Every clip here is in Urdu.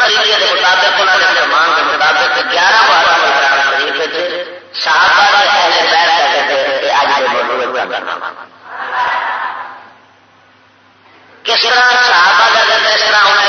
نظریے مطابق فرمان کے مطابق گیارہ بارہ پیر کرتے تھے کہ آج کے کس طرح صحابہ کا کرتے اس طرح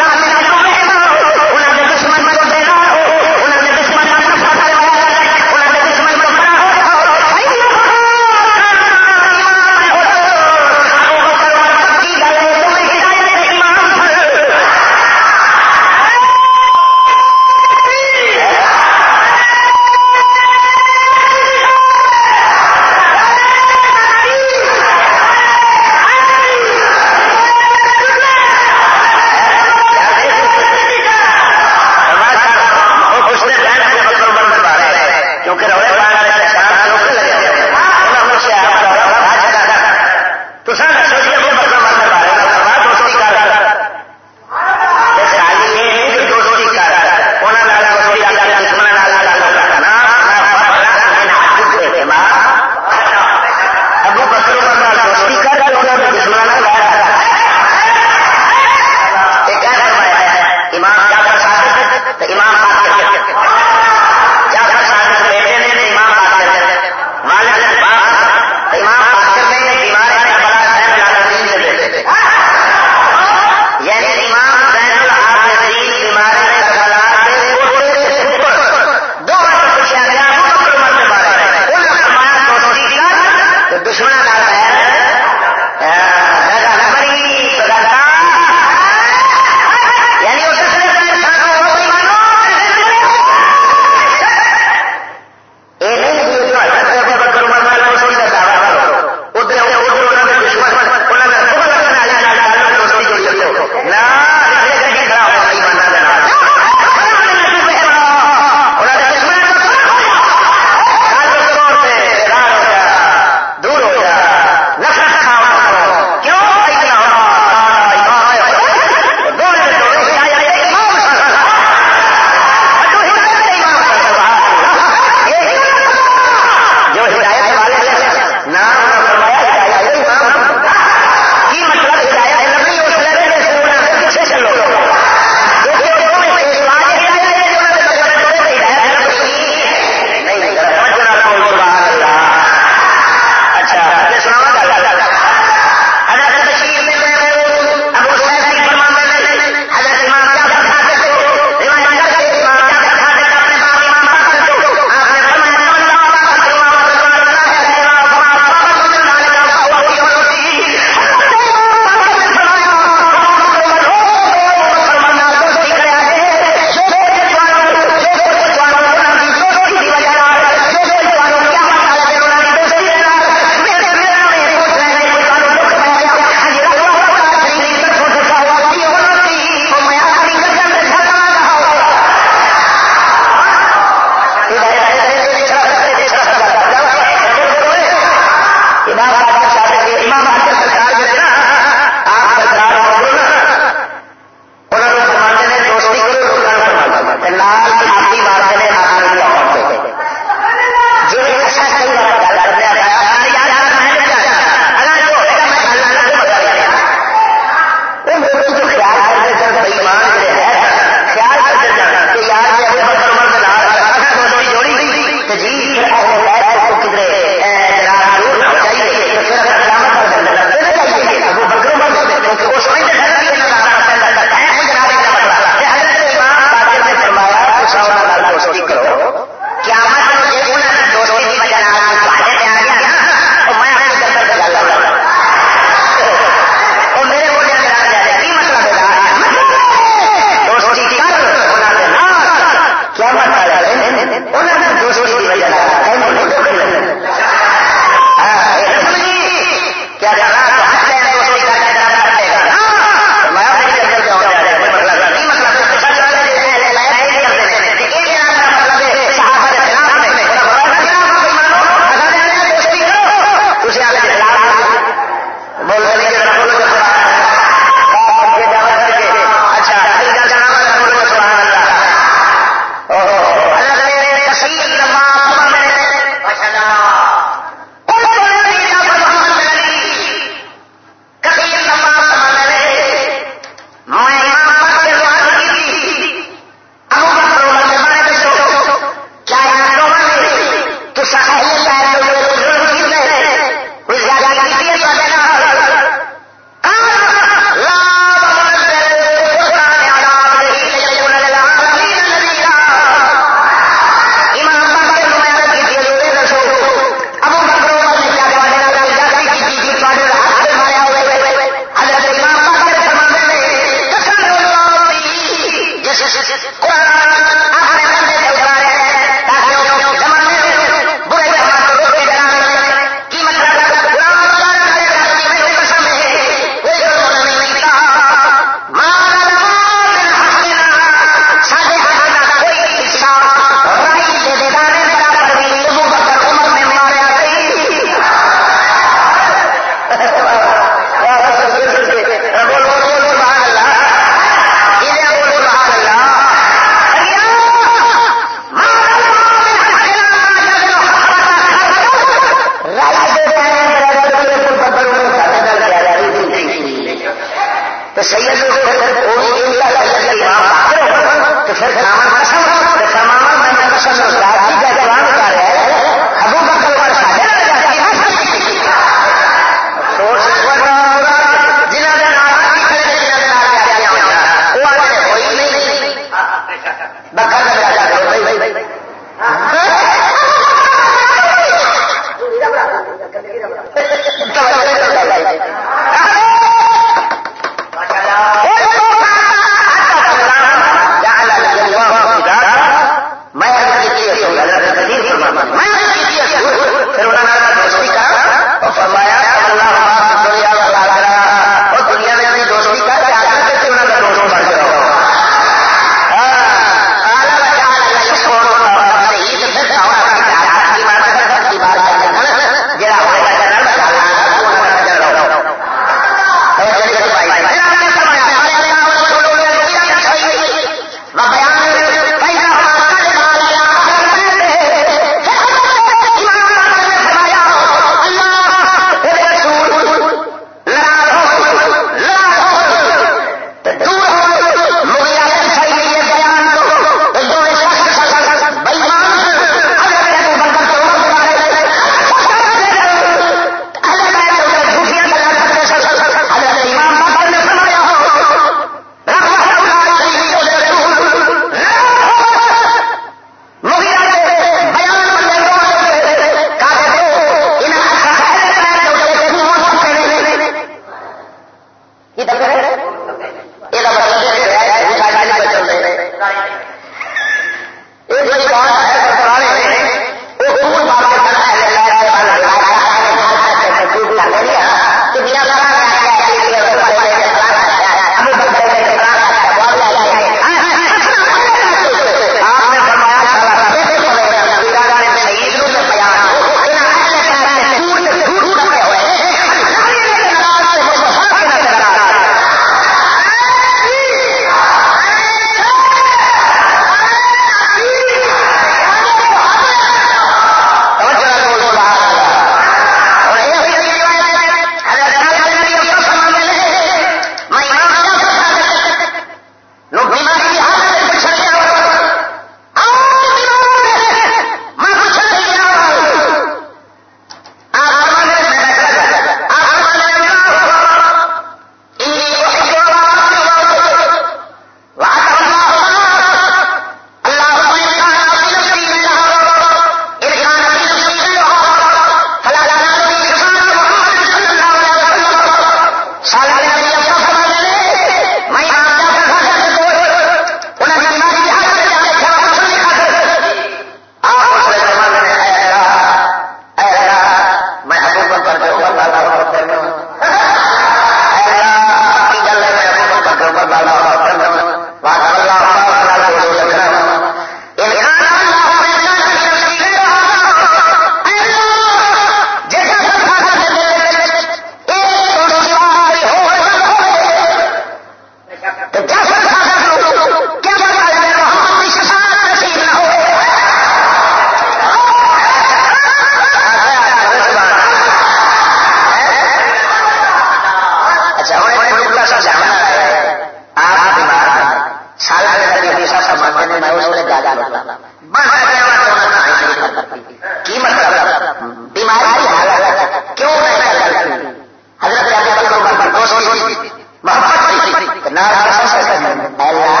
اللہ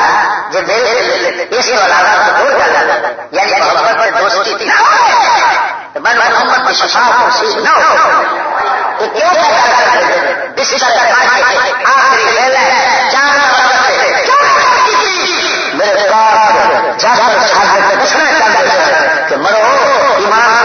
جو اس یعنی محبت دوستی میرے کہ مرو ایمان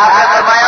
فرمایا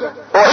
وہ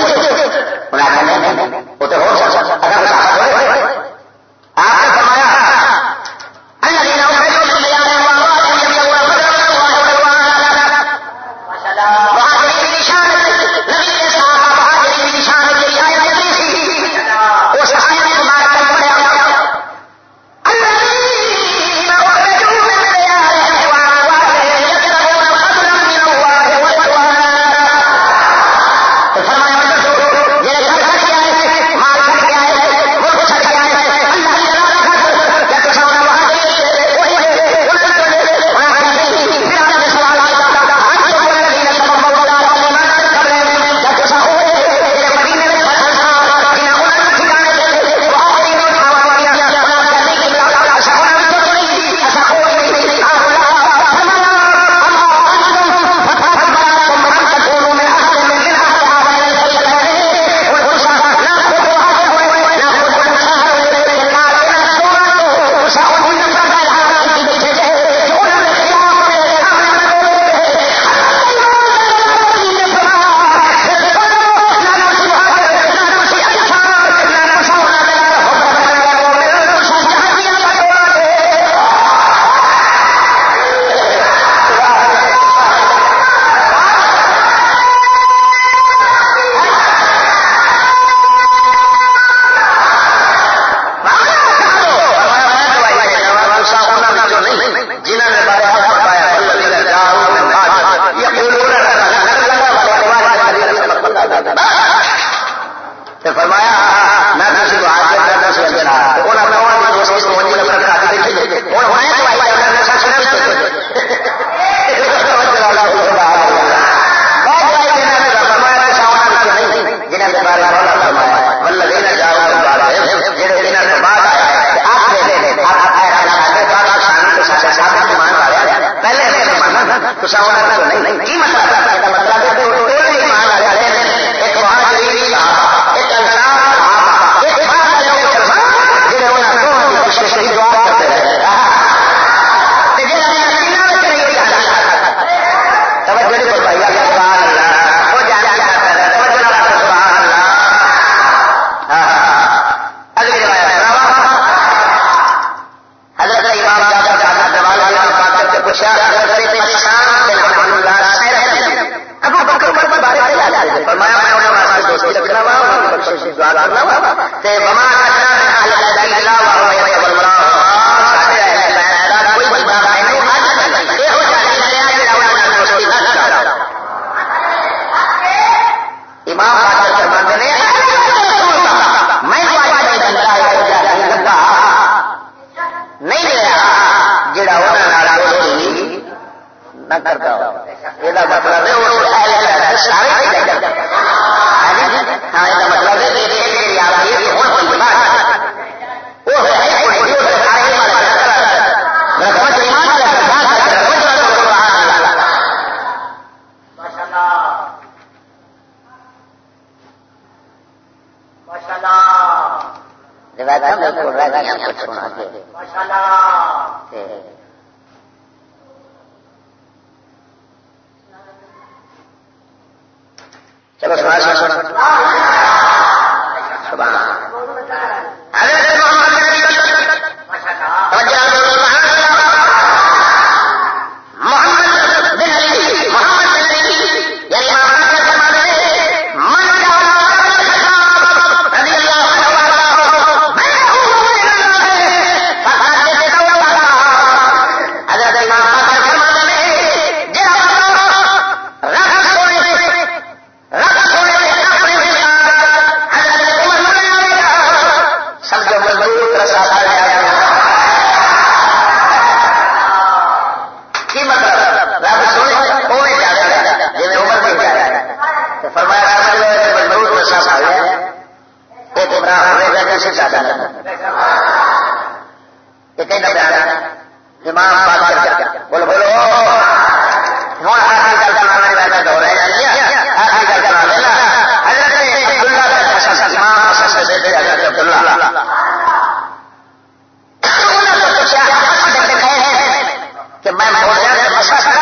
میں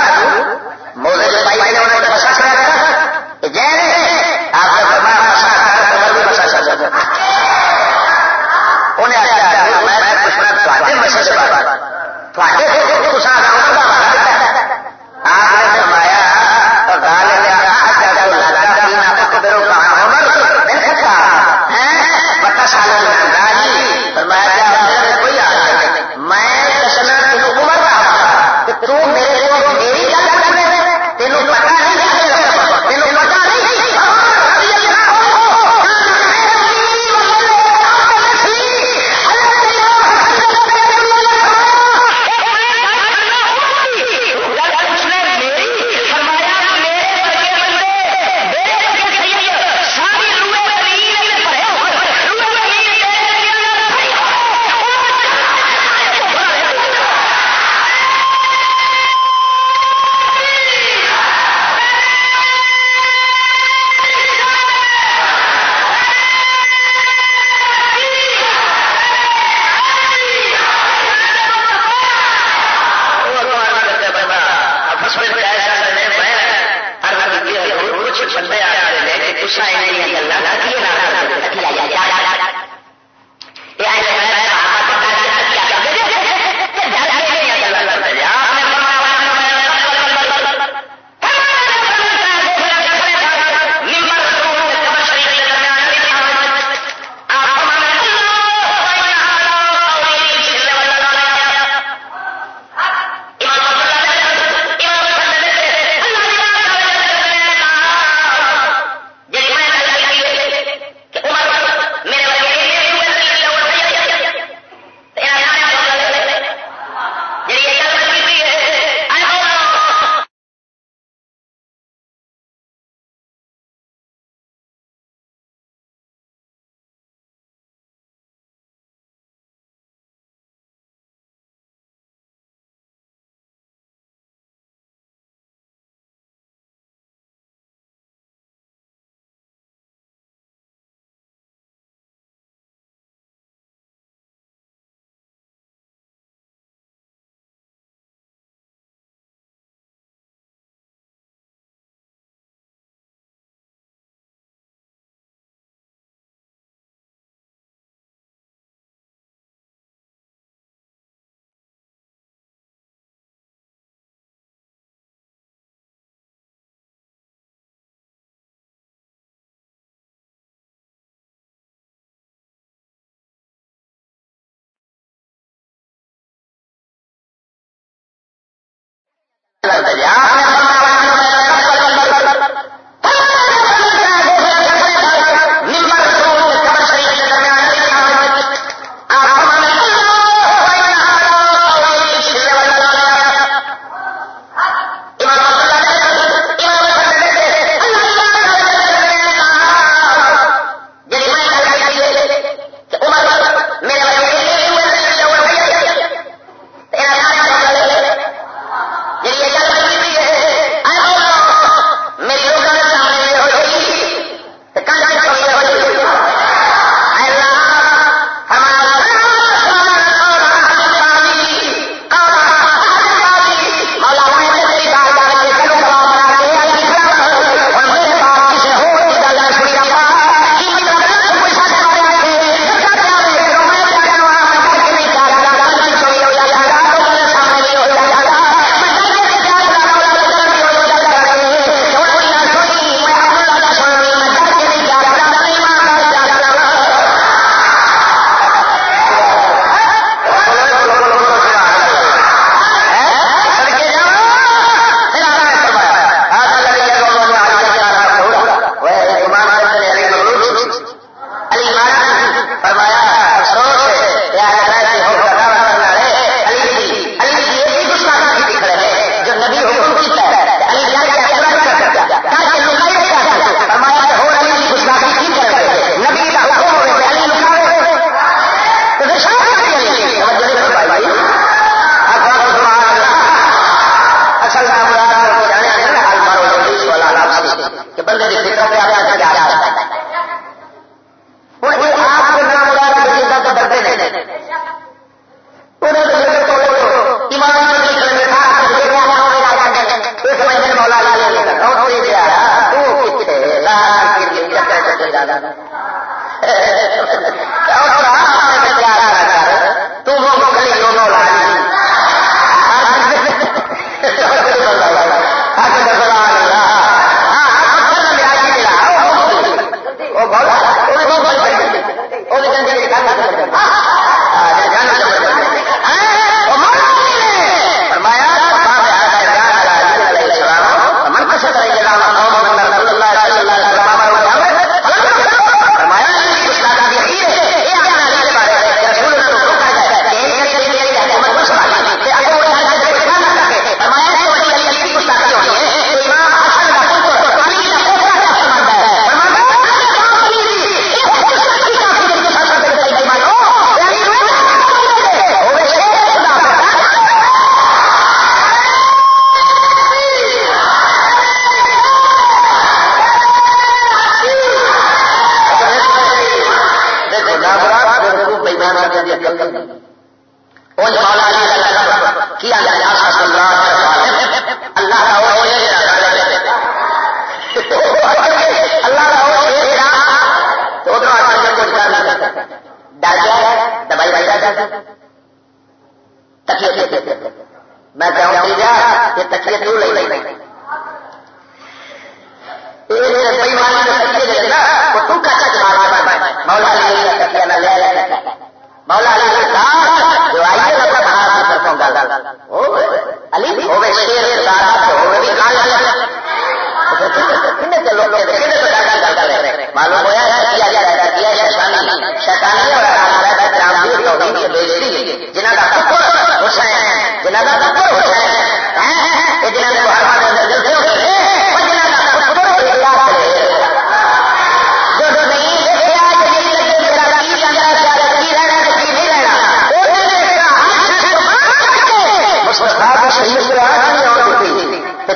جانا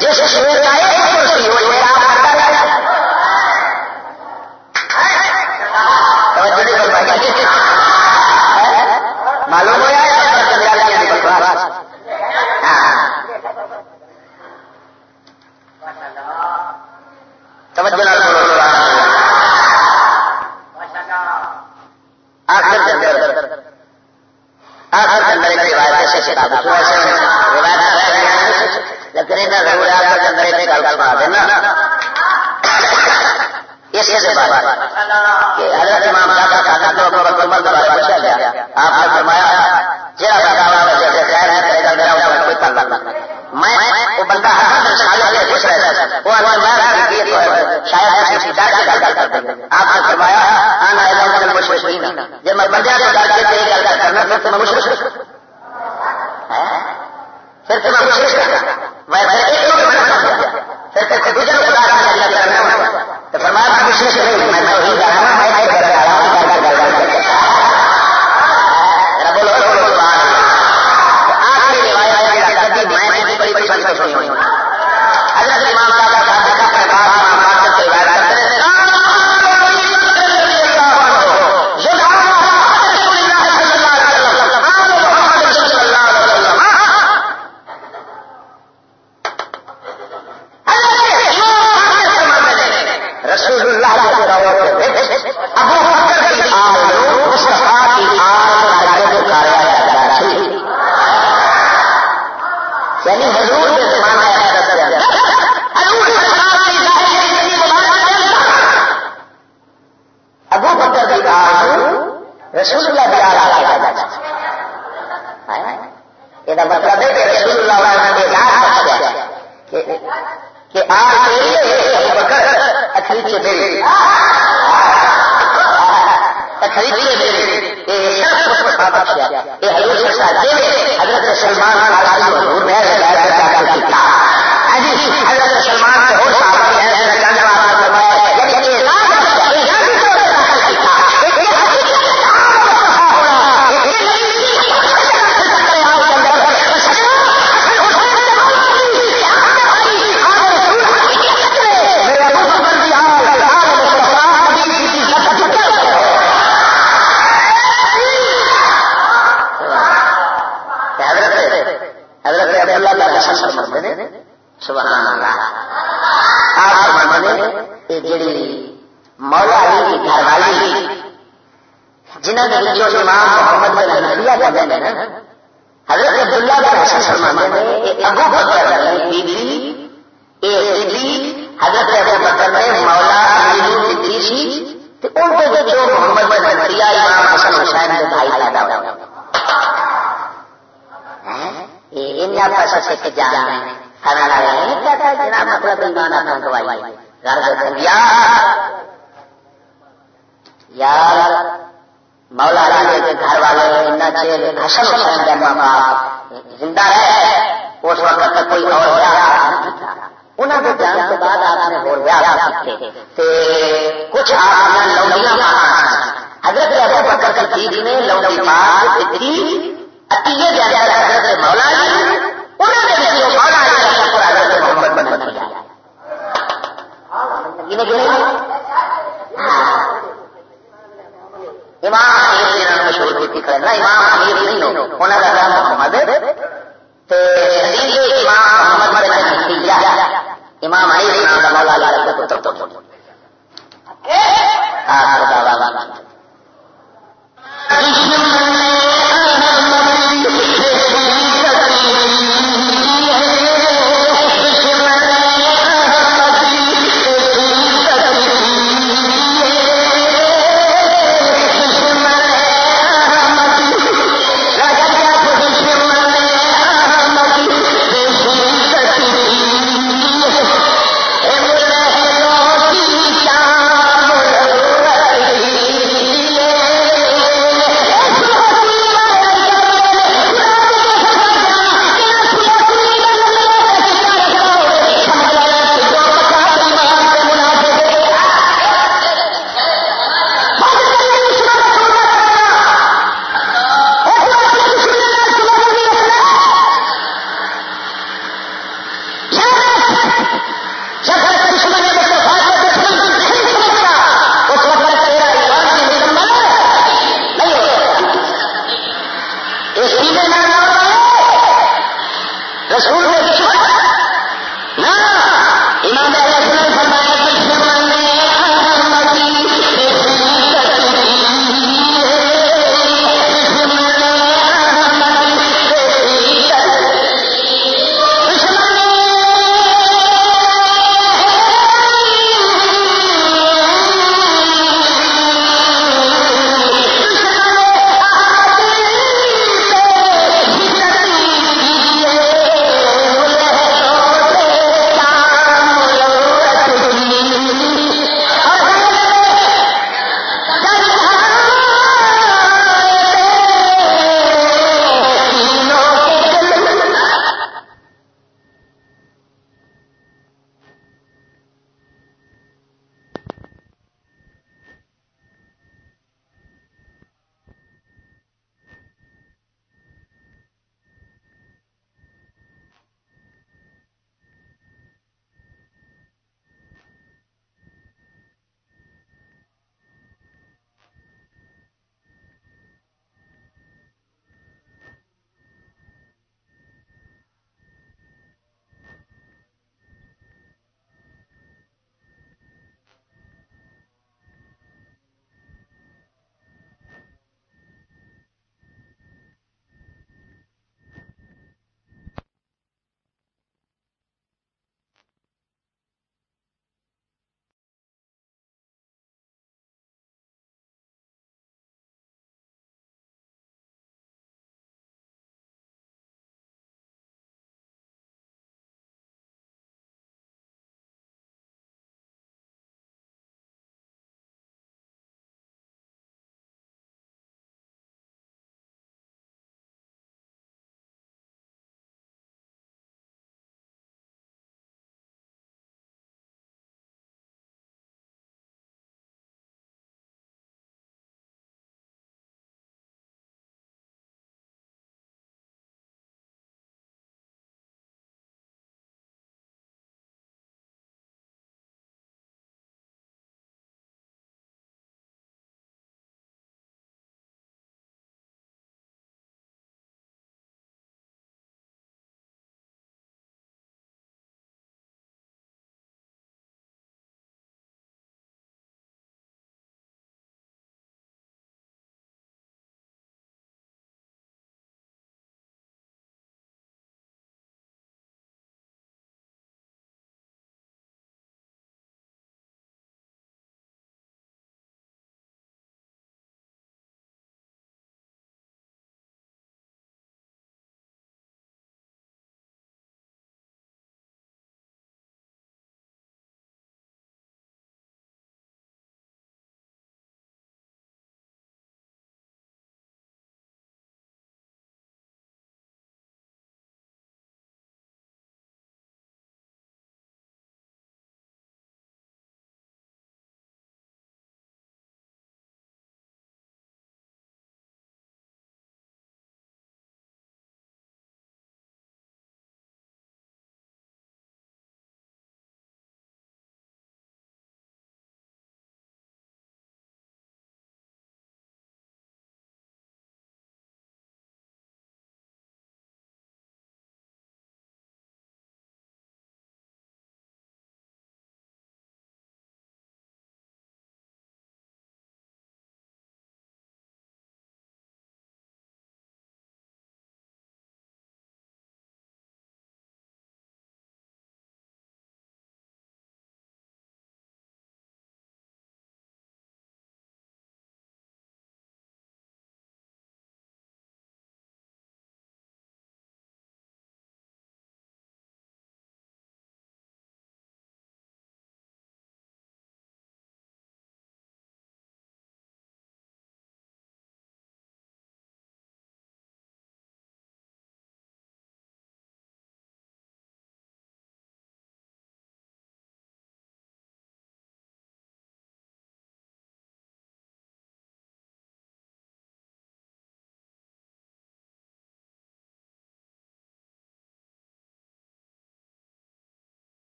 جس شیر کا ایک